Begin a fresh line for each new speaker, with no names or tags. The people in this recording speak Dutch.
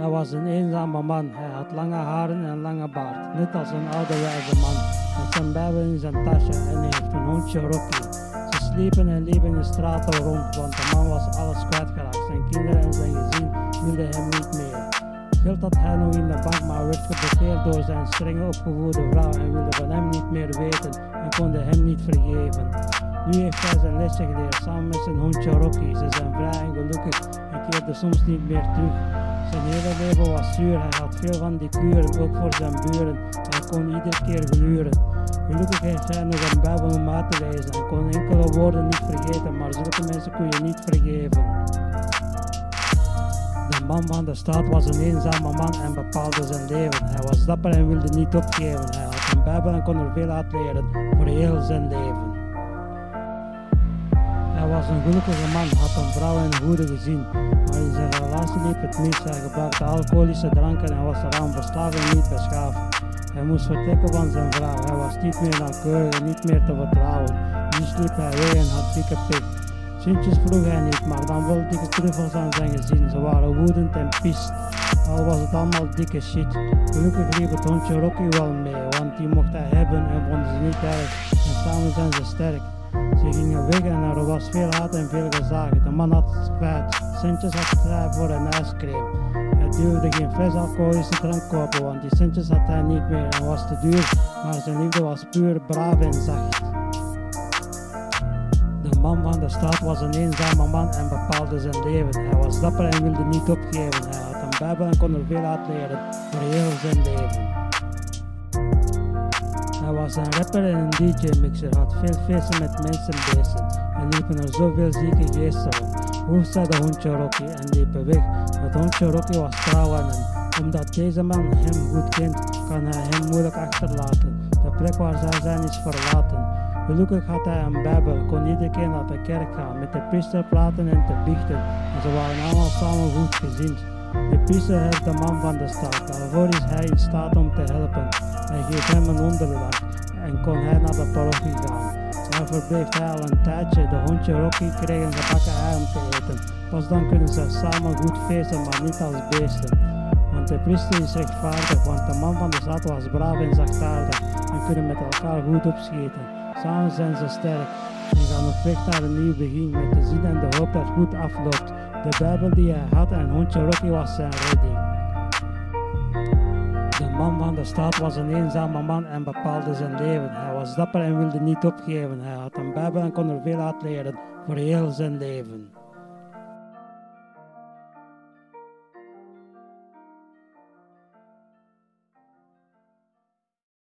Hij was een eenzame man. Hij had lange haren en lange baard, net als een oude wijze man. Met zijn bijbel in zijn tasje en hij heeft een hondje Rocky. Ze sliepen en liepen in straten rond, want de man was alles kwijtgeraakt. Zijn kinderen en zijn gezin wilden hem niet meer. Geld had hij nog in de bank, maar werd geblokkeerd door zijn strenge opgevoede vrouw en wilde van hem niet meer weten en konde hem niet vergeven. Nu heeft hij zijn lesje geleerd samen met zijn hondje Rocky. Ze zijn vrij en gelukkig en keerde soms niet meer terug. Zijn hele leven was zuur, hij had veel van die kuren, ook voor zijn buren. Hij kon iedere keer gluren. Gelukkig heeft hij nog een Bijbel om uit te lezen en kon enkele woorden niet vergeten, maar zulke mensen kun je niet vergeven. De man van de stad was een eenzame man en bepaalde zijn leven. Hij was dapper en wilde niet opgeven. Hij had een Bijbel en kon er veel uit leren voor heel zijn leven. Was een gelukkige man, had een vrouw en goede gezin, maar in zijn relatie liep het mis. Hij gebruikte alcoholische dranken en was eraan verslaafd niet beschaafd. Hij moest vertrekken van zijn vrouw, hij was niet meer nauwkeurig niet meer te vertrouwen. Nu sliep hij weg en had dikke pik. Sintjes vroeg hij niet, maar dan wel dikke truffels aan zijn gezin. Ze waren woedend en pist, al was het allemaal dikke shit. Gelukkig liep het hondje Rocky wel mee, want die mocht hij hebben en vonden ze niet erg. En samen zijn ze sterk. Ze gingen weg en er was veel haat en veel gezagen. De man had spijt, centjes had voor een ijscream. Hij durfde geen fles alcoholische drank kopen, want die centjes had hij niet meer en was te duur. Maar zijn liefde was puur, braaf en zacht. De man van de stad was een eenzame man en bepaalde zijn leven. Hij was dapper en wilde niet opgeven. Hij had een bijbel en kon er veel uit leren voor heel zijn leven. Hij was een rapper en een DJ-mixer, had veel feesten met mensen en beesten. En liepen er zoveel zieke geesten. Hoe zei de hondje Rocky en liepen weg. Het hondje Rocky was trouw aan hem. Omdat deze man hem goed kent, kan hij hem moeilijk achterlaten. De plek waar zij zijn is verlaten. Gelukkig had hij een bijbel, kon iedere keer naar de kerk gaan, met de priester praten en te biechten. En ze waren allemaal samen goed gezind. De priester helpt de man van de stad, daarvoor is hij in staat om te helpen. Hij geeft hem een onderdak en kon hij naar de parochie gaan. Daar verbleef hij al een tijdje, de hondje Rocky kreeg een gebakken ei om te eten. Pas dan kunnen ze samen goed feesten, maar niet als beesten. Want de priester is rechtvaardig, want de man van de stad was braaf en zachtaardig en kunnen met elkaar goed opschieten. Samen zijn ze sterk en gaan op weg naar een nieuw begin met de zin en de hoop dat goed afloopt. De Bijbel die hij had en hondje Rocky was zijn redding. Man van de stad was een eenzame man en bepaalde zijn leven. Hij was dapper en wilde niet opgeven. Hij had een Bijbel en kon er veel uit leren voor heel zijn leven.